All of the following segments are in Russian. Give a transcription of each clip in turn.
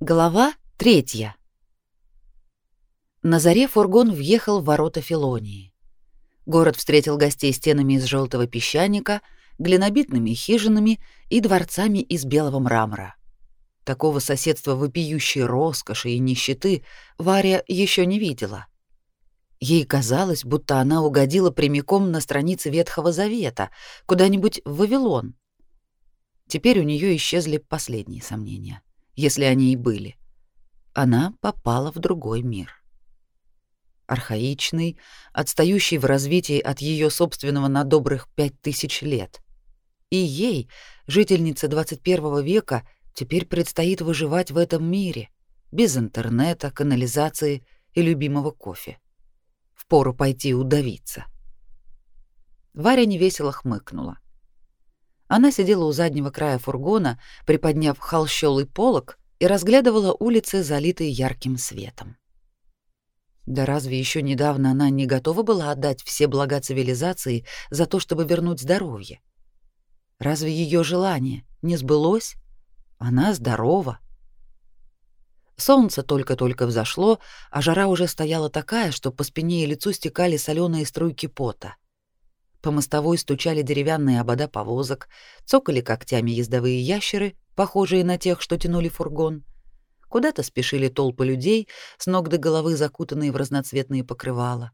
Глава третья. На заре фургон въехал в ворота Филонии. Город встретил гостей стенами из желтого песчаника, глинобитными хижинами и дворцами из белого мрамора. Такого соседства вопиющей роскоши и нищеты Варя еще не видела. Ей казалось, будто она угодила прямиком на страницы Ветхого Завета, куда-нибудь в Вавилон. Теперь у нее исчезли последние сомнения если они и были. Она попала в другой мир. Архаичный, отстающий в развитии от ее собственного на добрых пять тысяч лет. И ей, жительнице 21 века, теперь предстоит выживать в этом мире, без интернета, канализации и любимого кофе. Впору пойти удавиться. Варя невесело хмыкнула. Она сидела у заднего края фургона, приподняв холщовый полог и разглядывала улицы, залитые ярким светом. Да разве еще недавно она не готова была отдать все блага цивилизации за то, чтобы вернуть здоровье? Разве ее желание не сбылось? Она здорова. Солнце только-только взошло, а жара уже стояла такая, что по спине и лицу стекали соленые струйки пота. По мостовой стучали деревянные обода повозок, цокали когтями ездовые ящеры, похожие на тех, что тянули фургон. Куда-то спешили толпы людей, с ног до головы закутанные в разноцветные покрывала.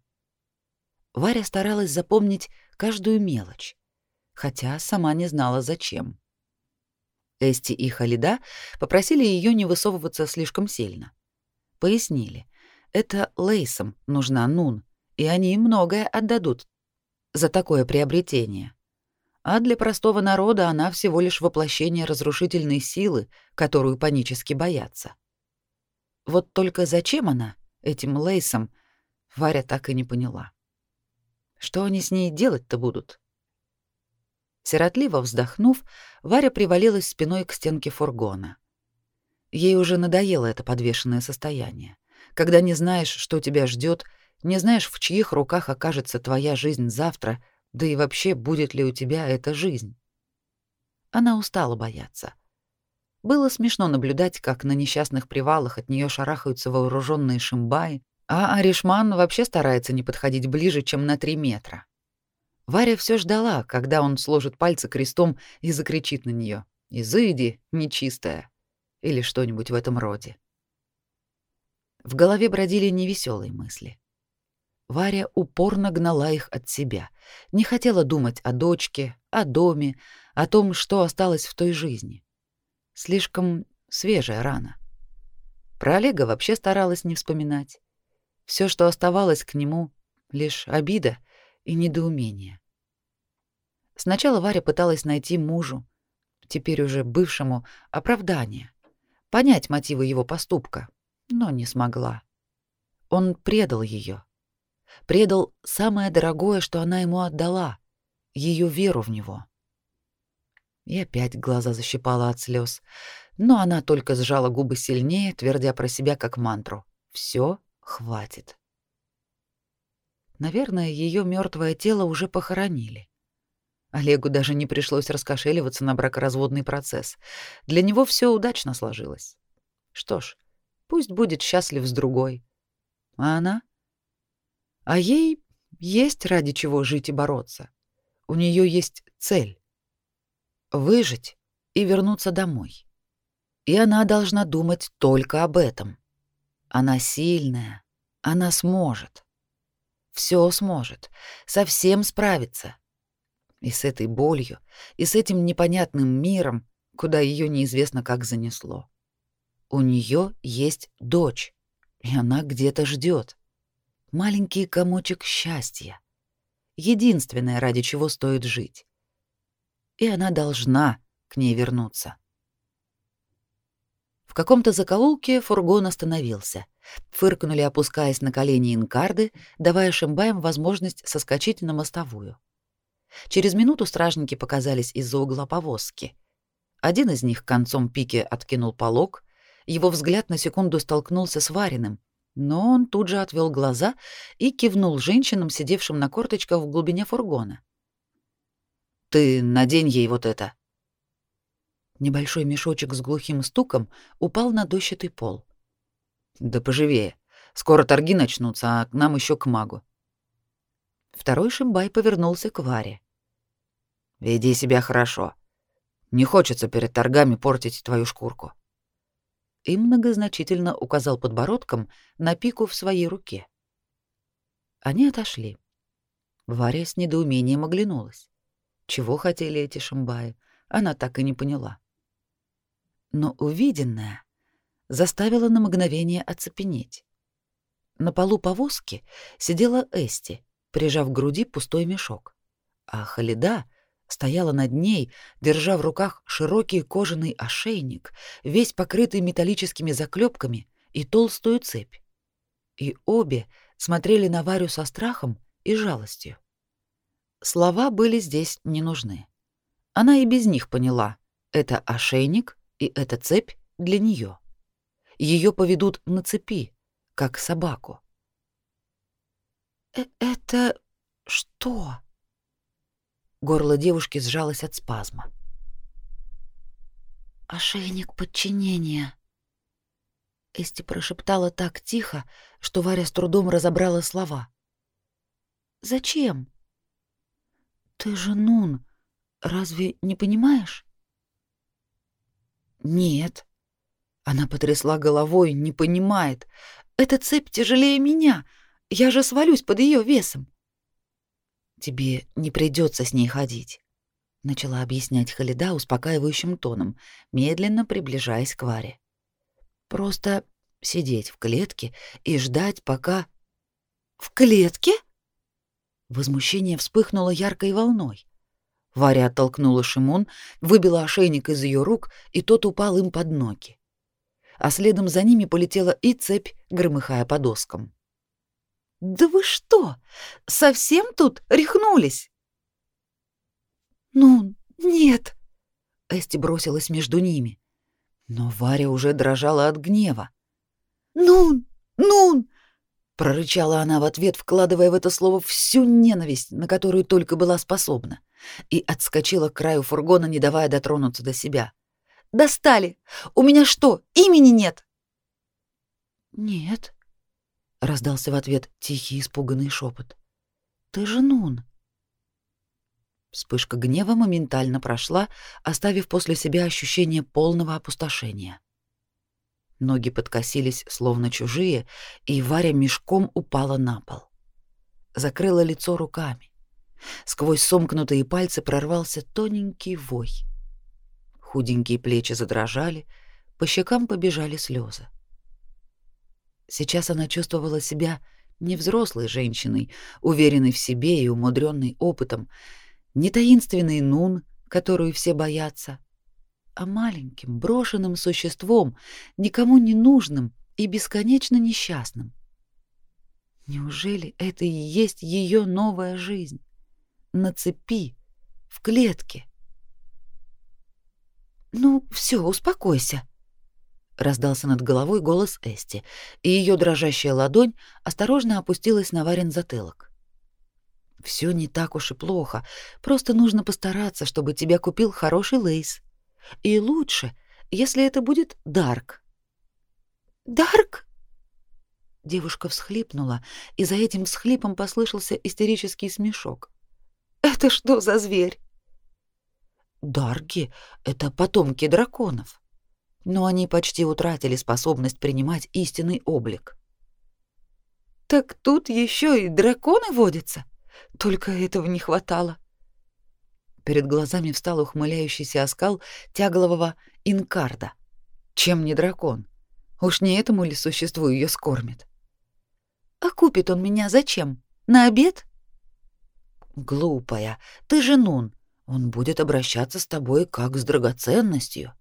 Варя старалась запомнить каждую мелочь, хотя сама не знала зачем. Эсти и Халида попросили ее не высовываться слишком сильно. Пояснили, это Лейсам нужна Нун, и они многое отдадут за такое приобретение. А для простого народа она всего лишь воплощение разрушительной силы, которую панически боятся. Вот только зачем она этим Лейсом, Варя так и не поняла. Что они с ней делать-то будут? Сиротливо вздохнув, Варя привалилась спиной к стенке фургона. Ей уже надоело это подвешенное состояние, когда не знаешь, что тебя ждет, не знаешь, в чьих руках окажется твоя жизнь завтра, да и вообще будет ли у тебя эта жизнь. Она устала бояться. Было смешно наблюдать, как на несчастных привалах от нее шарахаются вооруженные шимбаи, а Аришман вообще старается не подходить ближе, чем на три метра. Варя все ждала, когда он сложит пальцы крестом и закричит на нее: "Изыди, нечистая!" или что-нибудь в этом роде. В голове бродили невеселые мысли. Варя упорно гнала их от себя, не хотела думать о дочке, о доме, о том, что осталось в той жизни. Слишком свежая рана. Про Олега вообще старалась не вспоминать. Все, что оставалось к нему, лишь обида и недоумение. Сначала Варя пыталась найти мужу, теперь уже бывшему, оправдание, понять мотивы его поступка, но не смогла. Он предал ее предал самое дорогое, что она ему отдала ее веру в него. И опять глаза защипала от слез, но она только сжала губы сильнее, твердя про себя как мантру: все, хватит. Наверное, ее мертвое тело уже похоронили. Олегу даже не пришлось раскошеливаться на бракоразводный процесс. Для него все удачно сложилось. Что ж, пусть будет счастлив с другой. А она? А ей есть ради чего жить и бороться. У нее есть цель — выжить и вернуться домой. И она должна думать только об этом. Она сильная, она сможет. Все сможет, совсем справится. И с этой болью, и с этим непонятным миром, куда ее неизвестно как занесло. У нее есть дочь, и она где-то ждет маленький комочек счастья, единственное, ради чего стоит жить. И она должна к ней вернуться. В каком-то закоулке фургон остановился. Фыркнули, опускаясь на колени инкарды, давая шимбаям возможность соскочить на мостовую. Через минуту стражники показались из-за угла повозки. Один из них концом пики откинул полог, его взгляд на секунду столкнулся с Вариным, но он тут же отвел глаза и кивнул женщинам, сидевшим на корточках в глубине фургона. «Ты надень ей вот это». Небольшой мешочек с глухим стуком упал на дощатый пол. Да поживее. Скоро торги начнутся, а к нам еще к магу. Второй Шимбай повернулся к Варе. Веди себя хорошо. Не хочется перед торгами портить твою шкурку. И многозначительно указал подбородком на пику в своей руке. Они отошли. Варя с недоумением оглянулась. Чего хотели эти шимбаи, она так и не поняла. Но увиденное заставило на мгновение оцепенеть. На полу повозки сидела Эсти, прижав к груди пустой мешок, а Халида стояла над ней, держа в руках широкий кожаный ошейник, весь покрытый металлическими заклепками и толстую цепь. И обе смотрели на Варю со страхом и жалостью. Слова были здесь не нужны. Она и без них поняла, это ошейник и эта цепь для нее. Ее поведут на цепи, как собаку. «Э «Это что?» Горло девушки сжалось от спазма. «Ошейник подчинения», Эсти прошептала так тихо, что Варя с трудом разобрала слова. «Зачем?» «Ты же Нун, разве не понимаешь?» «Нет». Она потрясла головой, не понимает. «Эта цепь тяжелее меня. Я же свалюсь под ее весом». «Тебе не придется с ней ходить», — начала объяснять Халида успокаивающим тоном, медленно приближаясь к Варе. «Просто сидеть в клетке и ждать, пока...» «В клетке?» Возмущение вспыхнуло яркой волной. Варя оттолкнула Шимон, выбила ошейник из ее рук, и тот упал им под ноги. А следом за ними полетела и цепь, громыхая по доскам. «Да вы что, совсем тут рехнулись?» «Ну, нет!» Эсти бросилась между ними. Но Варя уже дрожала от гнева. «Нун! Нун! прорычала она в ответ, вкладывая в это слово всю ненависть, на которую только была способна, и отскочила к краю фургона, не давая дотронуться до себя. Достали. У меня что, имени нет? Нет, раздался в ответ тихий испуганный шепот. Ты же Нун. Вспышка гнева моментально прошла, оставив после себя ощущение полного опустошения. Ноги подкосились, словно чужие, и Варя мешком упала на пол. Закрыла лицо руками. Сквозь сомкнутые пальцы прорвался тоненький вой. Худенькие плечи задрожали, по щекам побежали слезы. Сейчас она чувствовала себя не взрослой женщиной, уверенной в себе и умудренной опытом, не таинственной Нун, которую все боятся, а маленьким, брошенным существом, никому не нужным и бесконечно несчастным. Неужели это и есть ее новая жизнь? На цепи, в клетке. Ну, все, успокойся, раздался над головой голос Эсти, и ее дрожащая ладонь осторожно опустилась на Варин затылок. Все не так уж и плохо, просто нужно постараться, чтобы тебя купил хороший лейс. И лучше, если это будет Дарк. Дарк? Девушка всхлипнула, и за этим всхлипом послышался истерический смешок. Это что за зверь? Дарги это потомки драконов. Но они почти утратили способность принимать истинный облик. Так тут еще и драконы водятся. Только этого не хватало. Перед глазами встал ухмыляющийся оскал тяглового инкарда. Чем не дракон? Уж не этому ли существу ее скормит? А купит он меня зачем? На обед? Глупая, ты же Нун. Он будет обращаться с тобой как с драгоценностью.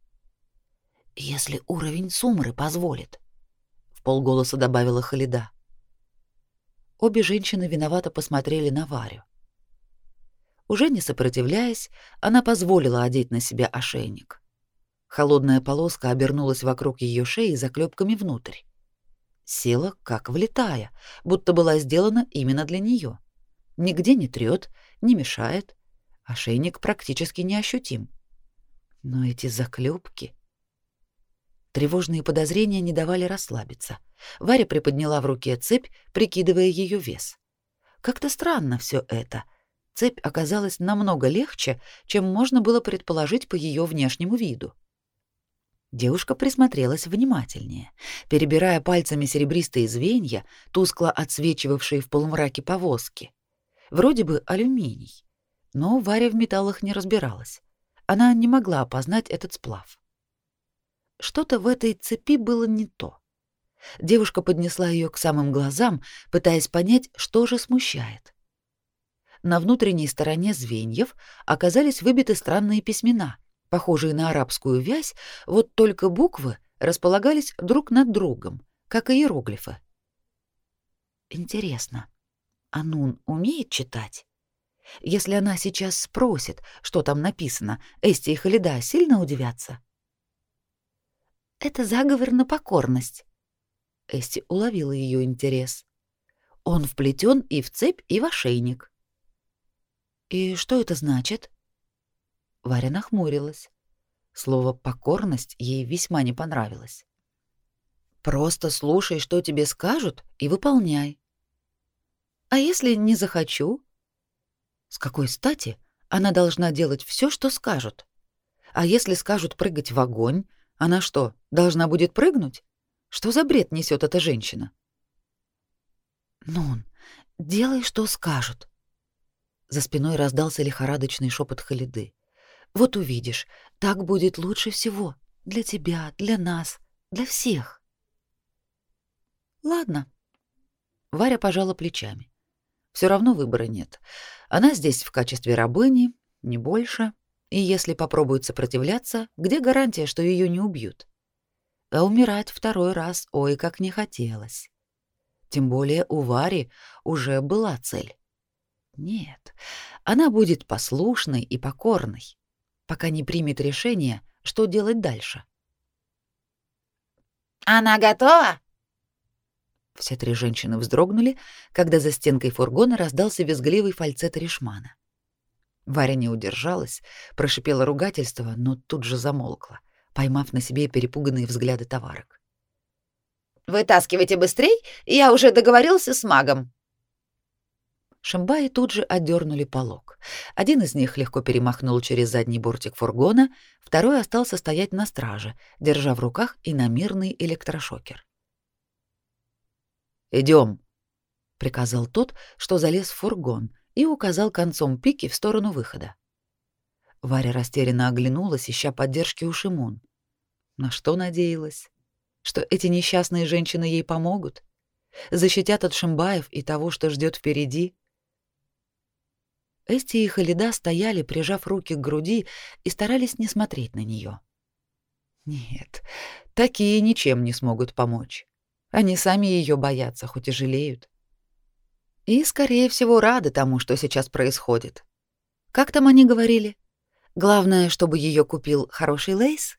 Если уровень сумры позволит, в полголоса добавила Халида. Обе женщины виновато посмотрели на Варю. Уже не сопротивляясь, она позволила одеть на себя ошейник. Холодная полоска обернулась вокруг ее шеи заклепками внутрь. Села, как влетая, будто была сделана именно для нее. Нигде не трет, не мешает. Ошейник практически неощутим. Но эти заклепки... Тревожные подозрения не давали расслабиться. Варя приподняла в руке цепь, прикидывая ее вес. Как-то странно все это. Цепь оказалась намного легче, чем можно было предположить по ее внешнему виду. Девушка присмотрелась внимательнее, перебирая пальцами серебристые звенья, тускло отсвечивавшие в полумраке повозки. Вроде бы алюминий, но Варя в металлах не разбиралась. Она не могла опознать этот сплав. Что-то в этой цепи было не то. Девушка поднесла ее к самым глазам, пытаясь понять, что же смущает. На внутренней стороне звеньев оказались выбиты странные письмена, похожие на арабскую вязь, вот только буквы располагались друг над другом, как иероглифы. Интересно, Анун умеет читать? Если она сейчас спросит, что там написано, Эсти и Халида сильно удивятся. Это заговор на покорность. Эсти уловила ее интерес. Он вплетен и в цепь, и в ошейник. И что это значит? Варя нахмурилась. Слово «покорность» ей весьма не понравилось. «Просто слушай, что тебе скажут, и выполняй. А если не захочу?» С какой стати она должна делать все, что скажут? А если скажут прыгать в огонь, она что, должна будет прыгнуть? Что за бред несет эта женщина? «Нун, делай, что скажут». За спиной раздался лихорадочный шепот Халиды. Вот увидишь, так будет лучше всего. Для тебя, для нас, для всех. Ладно. Варя пожала плечами. Все равно выбора нет. Она здесь в качестве рабыни, не больше. И если попробует сопротивляться, где гарантия, что ее не убьют? А умирать второй раз ой как не хотелось. Тем более у Вари уже была цель. Нет, она будет послушной и покорной пока не примет решение, что делать дальше. «Она готова?» Все три женщины вздрогнули, когда за стенкой фургона раздался визгливый фальцет Ришмана. Варя не удержалась, прошипела ругательство, но тут же замолкла, поймав на себе перепуганные взгляды товарок. «Вытаскивайте быстрей, я уже договорился с магом», Шамбаи тут же отдернули полог. Один из них легко перемахнул через задний бортик фургона, второй остался стоять на страже, держа в руках иномирный электрошокер. Идем, приказал тот, что залез в фургон, и указал концом пики в сторону выхода. Варя растерянно оглянулась, ища поддержки у Шимун. На что надеялась? Что эти несчастные женщины ей помогут? Защитят от Шимбаев и того, что ждет впереди? Эсти и Халида стояли, прижав руки к груди, и старались не смотреть на нее. Нет, такие ничем не смогут помочь. Они сами ее боятся, хоть и жалеют. И, скорее всего, рады тому, что сейчас происходит. Как там они говорили? Главное, чтобы ее купил хороший лейс?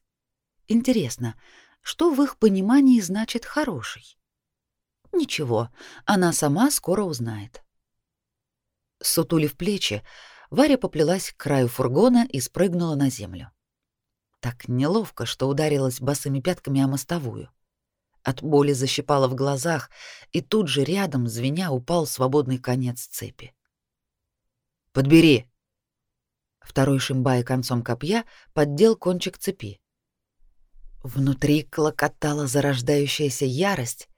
Интересно, что в их понимании значит «хороший»? Ничего, она сама скоро узнает. Сутулив плечи, Варя поплелась к краю фургона и спрыгнула на землю. Так неловко, что ударилась босыми пятками о мостовую. От боли защипала в глазах, и тут же рядом, звеня, упал свободный конец цепи. «Подбери!» Второй шимбай концом копья поддел кончик цепи. Внутри клокотала зарождающаяся ярость,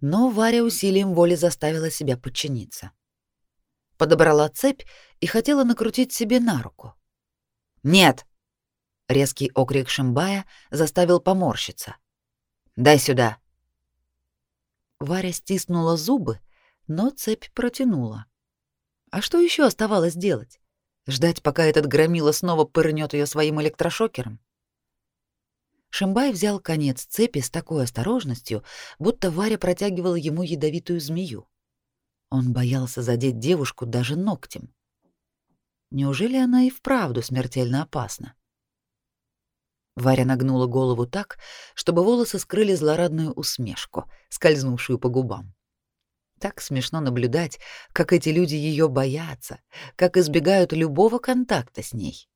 но Варя усилием воли заставила себя подчиниться подобрала цепь и хотела накрутить себе на руку. «Нет!» — резкий окрик Шимбая заставил поморщиться. «Дай сюда!» Варя стиснула зубы, но цепь протянула. А что еще оставалось делать? Ждать, пока этот громила снова пырнет ее своим электрошокером? Шимбай взял конец цепи с такой осторожностью, будто Варя протягивала ему ядовитую змею. Он боялся задеть девушку даже ногтем. Неужели она и вправду смертельно опасна? Варя нагнула голову так, чтобы волосы скрыли злорадную усмешку, скользнувшую по губам. Так смешно наблюдать, как эти люди ее боятся, как избегают любого контакта с ней.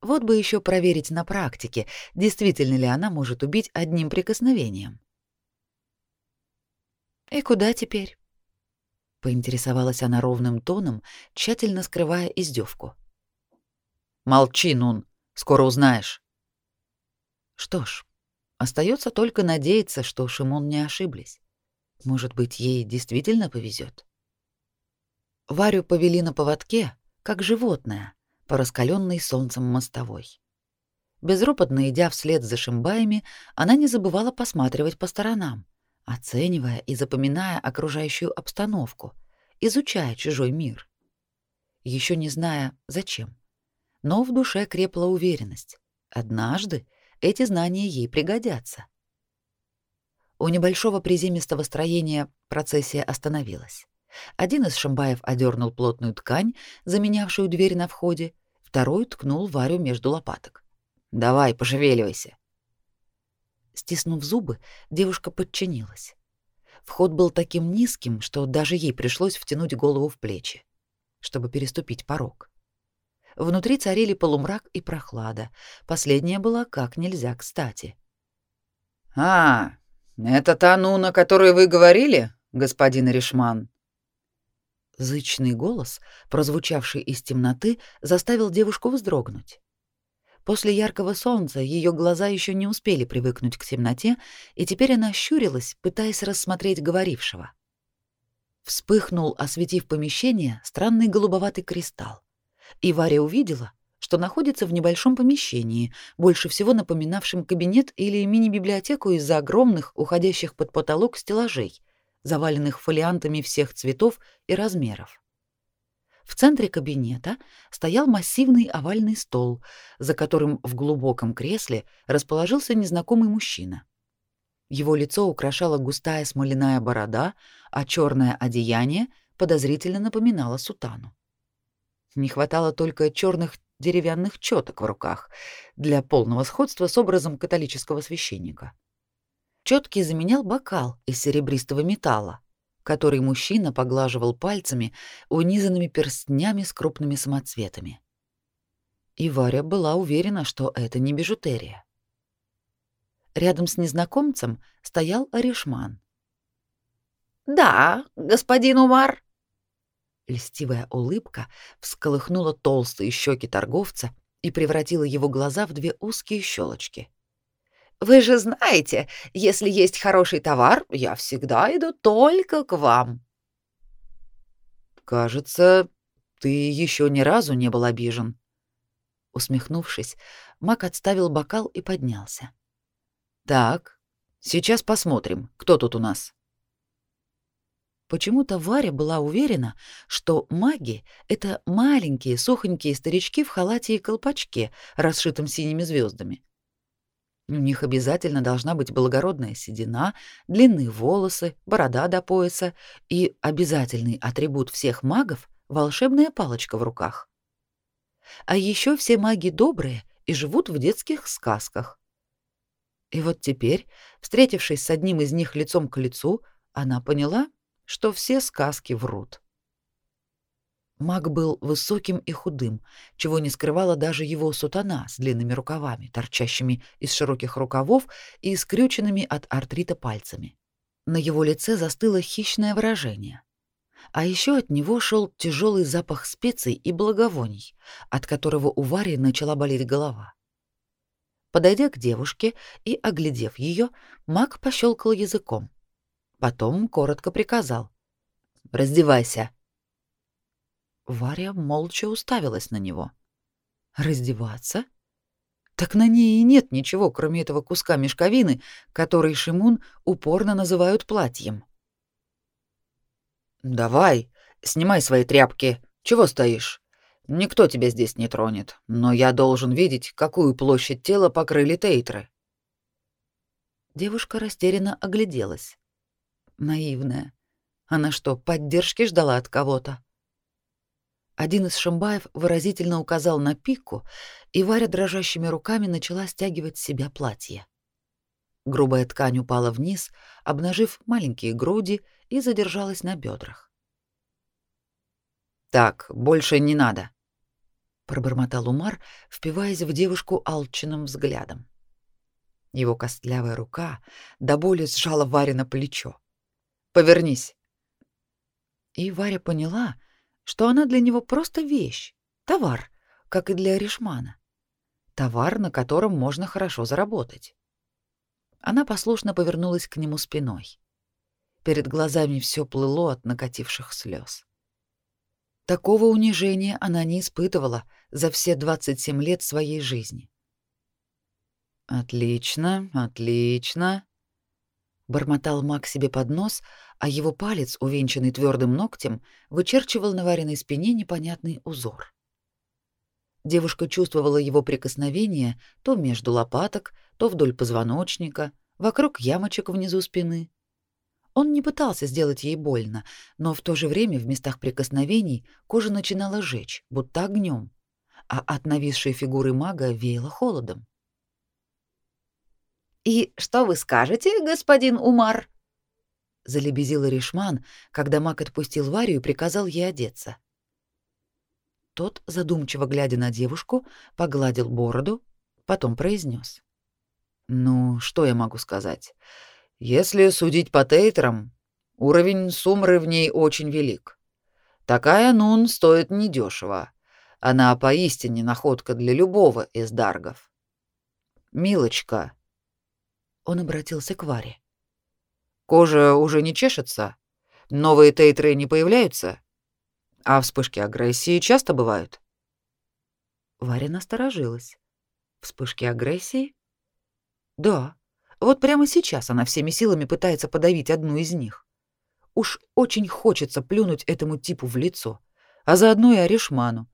Вот бы еще проверить на практике, действительно ли она может убить одним прикосновением. «И куда теперь?» — поинтересовалась она ровным тоном, тщательно скрывая издевку. «Молчи, Нун, скоро узнаешь». Что ж, остается только надеяться, что Шимон не ошиблись. Может быть, ей действительно повезет. Варю повели на поводке, как животное, по раскаленной солнцем мостовой. Безропотно идя вслед за шимбаями, она не забывала посматривать по сторонам, оценивая и запоминая окружающую обстановку, изучая чужой мир. Еще не зная, зачем. Но в душе крепла уверенность. Однажды эти знания ей пригодятся. У небольшого приземистого строения процессия остановилась. Один из шамбаев одернул плотную ткань, заменявшую дверь на входе, второй ткнул Варю между лопаток. «Давай, пошевеливайся». Стиснув зубы, девушка подчинилась. Вход был таким низким, что даже ей пришлось втянуть голову в плечи, чтобы переступить порог. Внутри царили полумрак и прохлада. Последняя была как нельзя кстати. «А, это та Нуна, о которой вы говорили, господин Ришман?» Зычный голос, прозвучавший из темноты, заставил девушку вздрогнуть. После яркого солнца ее глаза еще не успели привыкнуть к темноте, и теперь она щурилась, пытаясь рассмотреть говорившего. Вспыхнул, осветив помещение, странный голубоватый кристалл. И Варя увидела, что находится в небольшом помещении, больше всего напоминавшем кабинет или мини-библиотеку из-за огромных, уходящих под потолок стеллажей, заваленных фолиантами всех цветов и размеров. В центре кабинета стоял массивный овальный стол, за которым в глубоком кресле расположился незнакомый мужчина. Его лицо украшала густая смоляная борода, а черное одеяние подозрительно напоминало сутану. Не хватало только черных деревянных четок в руках для полного сходства с образом католического священника. Четкий заменял бокал из серебристого металла, который мужчина поглаживал пальцами, унизанными перстнями с крупными самоцветами. И Варя была уверена, что это не бижутерия. Рядом с незнакомцем стоял Аришман. «Да, господин Умар», Льстивая улыбка всколыхнула толстые щеки торговца и превратила его глаза в две узкие щелочки. «Вы же знаете, если есть хороший товар, я всегда иду только к вам». «Кажется, ты еще ни разу не был обижен». Усмехнувшись, Мак отставил бокал и поднялся. «Так, сейчас посмотрим, кто тут у нас». Почему-то Варя была уверена, что маги — это маленькие сухонькие старички в халате и колпачке, расшитом синими звездами. У них обязательно должна быть благородная седина, длинные волосы, борода до пояса и обязательный атрибут всех магов — волшебная палочка в руках. А еще все маги добрые и живут в детских сказках. И вот теперь, встретившись с одним из них лицом к лицу, она поняла, что все сказки врут. Маг был высоким и худым, чего не скрывала даже его сутана с длинными рукавами, торчащими из широких рукавов и скрюченными от артрита пальцами. На его лице застыло хищное выражение. А еще от него шел тяжелый запах специй и благовоний, от которого у Вари начала болеть голова. Подойдя к девушке и оглядев ее, маг пощелкал языком — Потом коротко приказал. «Раздевайся». Варя молча уставилась на него. «Раздеваться?» Так на ней и нет ничего, кроме этого куска мешковины, который Шимун упорно называют платьем. «Давай, снимай свои тряпки. Чего стоишь? Никто тебя здесь не тронет, но я должен видеть, какую площадь тела покрыли тейтры». Девушка растерянно огляделась. Наивная. Она что, поддержки ждала от кого-то? Один из шамбаев выразительно указал на пику, и Варя дрожащими руками начала стягивать с себя платье. Грубая ткань упала вниз, обнажив маленькие груди и задержалась на бедрах. «Так, больше не надо», — пробормотал Умар, впиваясь в девушку алчным взглядом. Его костлявая рука до боли сжала Варя на плечо. «Повернись!» И Варя поняла, что она для него просто вещь, товар, как и для Ришмана. Товар, на котором можно хорошо заработать. Она послушно повернулась к нему спиной. Перед глазами все плыло от накативших слез. Такого унижения она не испытывала за все 27 лет своей жизни. Отлично, отлично, бормотал Мак себе под нос, а его палец, увенчанный твердым ногтем, вычерчивал на вареной спине непонятный узор. Девушка чувствовала его прикосновение то между лопаток, то вдоль позвоночника, вокруг ямочек внизу спины. Он не пытался сделать ей больно, но в то же время в местах прикосновений кожа начинала жечь, будто огнем, а от нависшей фигуры мага веяло холодом. «И что вы скажете, господин Умар?» Залебезила Ришман, когда Мак отпустил Варю и приказал ей одеться. Тот, задумчиво глядя на девушку, погладил бороду, потом произнес: «Ну, что я могу сказать? Если судить по тейтерам, уровень сумры в ней очень велик. Такая нун стоит недешево. Она поистине находка для любого из даргов. Милочка, он обратился к Варе. Кожа уже не чешется? Новые тейтры не появляются? А вспышки агрессии часто бывают? Варя насторожилась. Вспышки агрессии? Да. Вот прямо сейчас она всеми силами пытается подавить одну из них. Уж очень хочется плюнуть этому типу в лицо, а заодно и Орешману,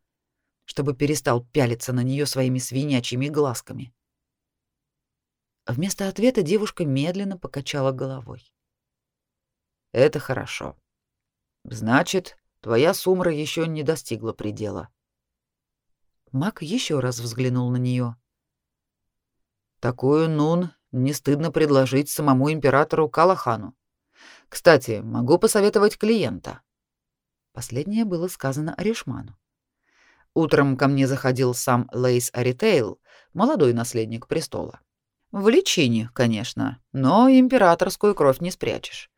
чтобы перестал пялиться на нее своими свинячьими глазками. Вместо ответа девушка медленно покачала головой. Это хорошо. Значит, твоя сумра еще не достигла предела. Мак еще раз взглянул на нее. Такую нун не стыдно предложить самому императору Калахану. Кстати, могу посоветовать клиента. Последнее было сказано Аришману. Утром ко мне заходил сам Лейс Аритейл, молодой наследник престола. В личине, конечно, но императорскую кровь не спрячешь.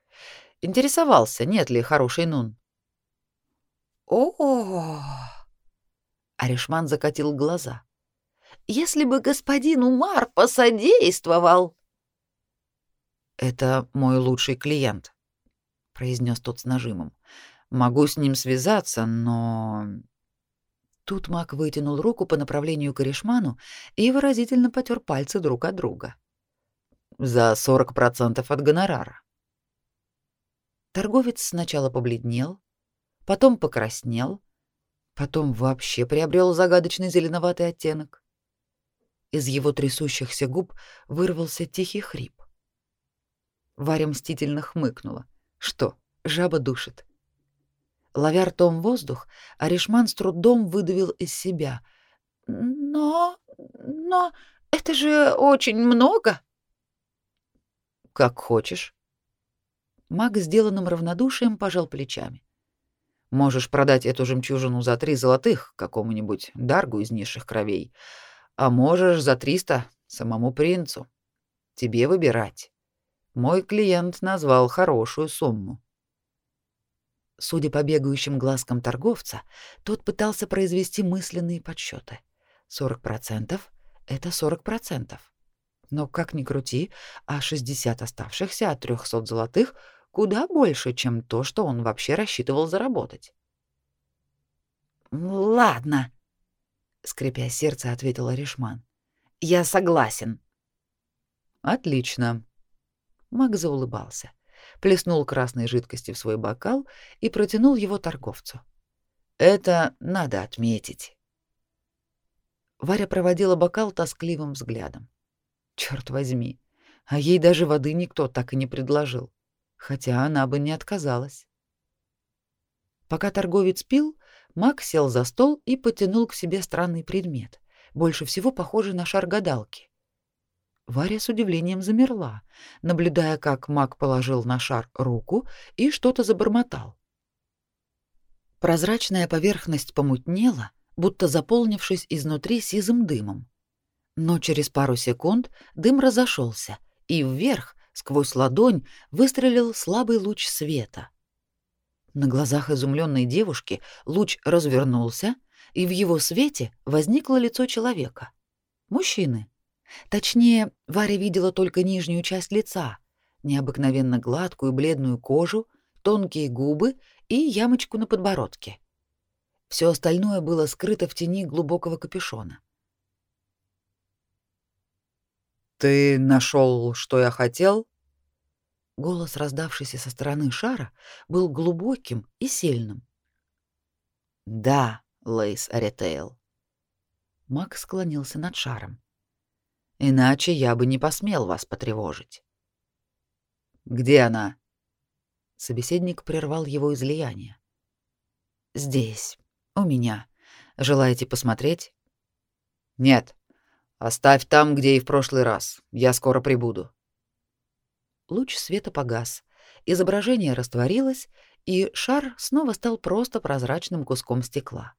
Интересовался, нет ли хорошей нун. О! -о, -о Аришман закатил глаза. Если бы господин Умар посодействовал. Это мой лучший клиент, произнес тот с нажимом. Могу с ним связаться, но Тут Мак вытянул руку по направлению к Корешману и выразительно потер пальцы друг от друга. «За 40% от гонорара». Торговец сначала побледнел, потом покраснел, потом вообще приобрел загадочный зеленоватый оттенок. Из его трясущихся губ вырвался тихий хрип. Варя мстительно хмыкнула. «Что, жаба душит?» Ловя ртом воздух, Аришман с трудом выдавил из себя. «Но... но... это же очень много!» «Как хочешь». Маг сделанным равнодушием пожал плечами. «Можешь продать эту жемчужину за три золотых какому-нибудь даргу из низших кровей, а можешь за триста самому принцу. Тебе выбирать. Мой клиент назвал хорошую сумму». Судя по бегающим глазкам торговца, тот пытался произвести мысленные подсчеты. 40% — это 40%. Но как ни крути, а 60 оставшихся от 300 золотых куда больше, чем то, что он вообще рассчитывал заработать. «Ладно», — скрипя сердце, ответил Аришман. «Я согласен». «Отлично». Маг заулыбался плеснул красной жидкости в свой бокал и протянул его торговцу. Это надо отметить. Варя проводила бокал тоскливым взглядом. Черт возьми, а ей даже воды никто так и не предложил, хотя она бы не отказалась. Пока торговец пил, Мак сел за стол и потянул к себе странный предмет, больше всего похожий на шар гадалки. Варя с удивлением замерла, наблюдая, как маг положил на шар руку и что-то забормотал. Прозрачная поверхность помутнела, будто заполнившись изнутри сизым дымом. Но через пару секунд дым разошелся, и вверх, сквозь ладонь, выстрелил слабый луч света. На глазах изумленной девушки луч развернулся, и в его свете возникло лицо человека. Мужчины. Точнее, Варя видела только нижнюю часть лица, необыкновенно гладкую бледную кожу, тонкие губы и ямочку на подбородке. Все остальное было скрыто в тени глубокого капюшона. «Ты нашел, что я хотел?» Голос, раздавшийся со стороны шара, был глубоким и сильным. «Да, Лейс Аритейл». Мак склонился над шаром. «Иначе я бы не посмел вас потревожить». «Где она?» Собеседник прервал его излияние. «Здесь, у меня. Желаете посмотреть?» «Нет. Оставь там, где и в прошлый раз. Я скоро прибуду». Луч света погас. Изображение растворилось, и шар снова стал просто прозрачным куском стекла.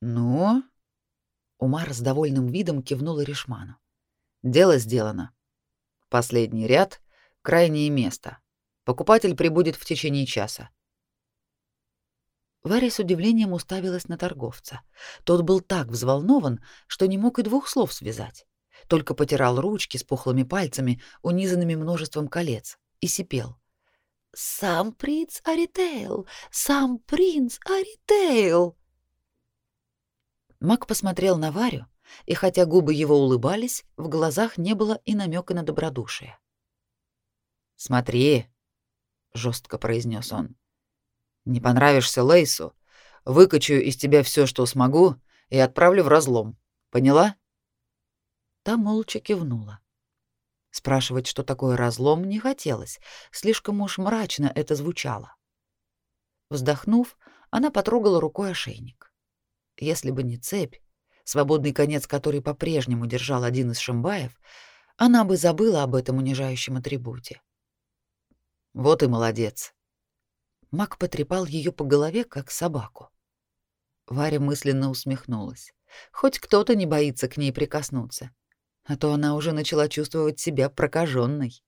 «Ну?» Умар с довольным видом кивнул Ришману. «Дело сделано. Последний ряд, крайнее место. Покупатель прибудет в течение часа. Варя с удивлением уставилась на торговца. Тот был так взволнован, что не мог и двух слов связать. Только потирал ручки с пухлыми пальцами, унизанными множеством колец, и сипел. «Сам принц Аритейл! Сам принц Аритейл!» Мак посмотрел на Варю, и хотя губы его улыбались, в глазах не было и намека на добродушие. «Смотри», жестко произнес он. Не понравишься Лейсу, выкачу из тебя все, что смогу, и отправлю в разлом. Поняла? Та молча кивнула. Спрашивать, что такое разлом, не хотелось, слишком уж мрачно это звучало. Вздохнув, она потрогала рукой ошейник. Если бы не цепь, свободный конец которой по-прежнему держал один из шамбаев, она бы забыла об этом унижающем атрибуте. Вот и молодец. Мак потрепал ее по голове, как собаку. Варя мысленно усмехнулась. Хоть кто-то не боится к ней прикоснуться, а то она уже начала чувствовать себя прокаженной.